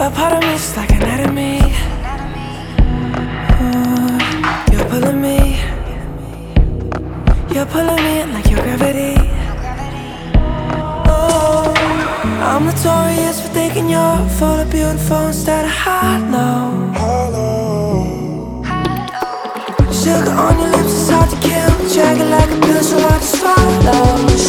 But part of me's like an enemy. Ooh, uh, you're pulling me. You're pulling me like your gravity. Oh, I'm notorious for thinking you're full of beautiful instead of hollow. Sugar on your lips is hard to kill. Dragging like a pill, so I swallow.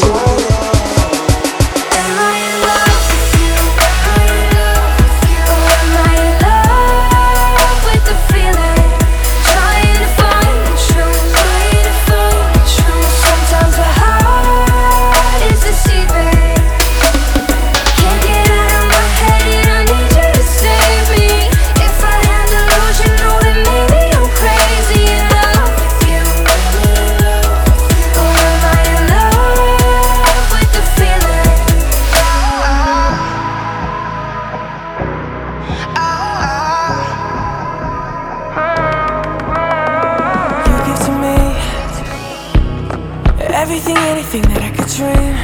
everything, anything that I could dream.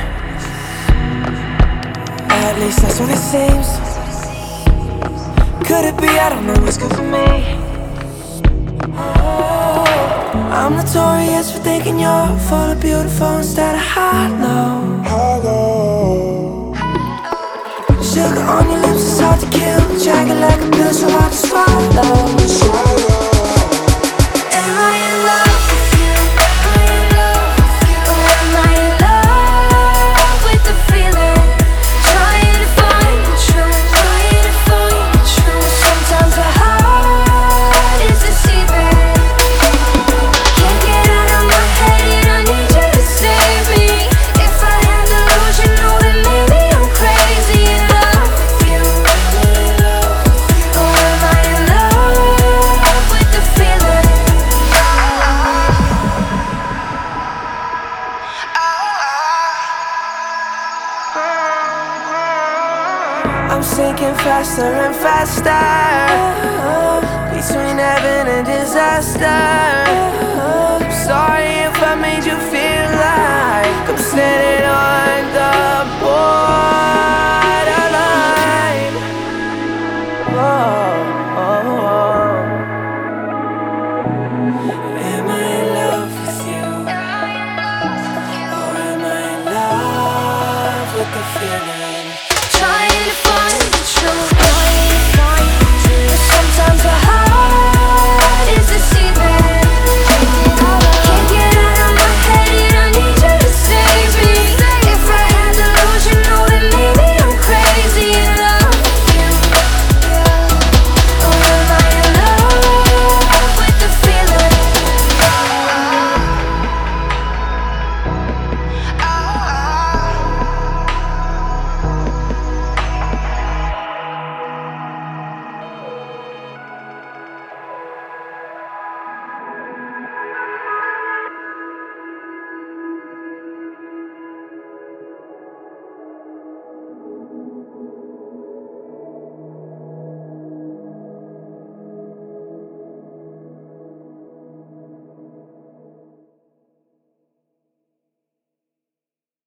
At least that's what it seems. Could it be? I don't know. what's good for me. Oh, I'm notorious for thinking you're full of beautiful instead of hollow. Sugar on your lips is hard to kill. Jagged like a pill, so hard to swallow. I'm sinking faster and faster. Between heaven and disaster. I'm sorry if I made you feel like I'm standing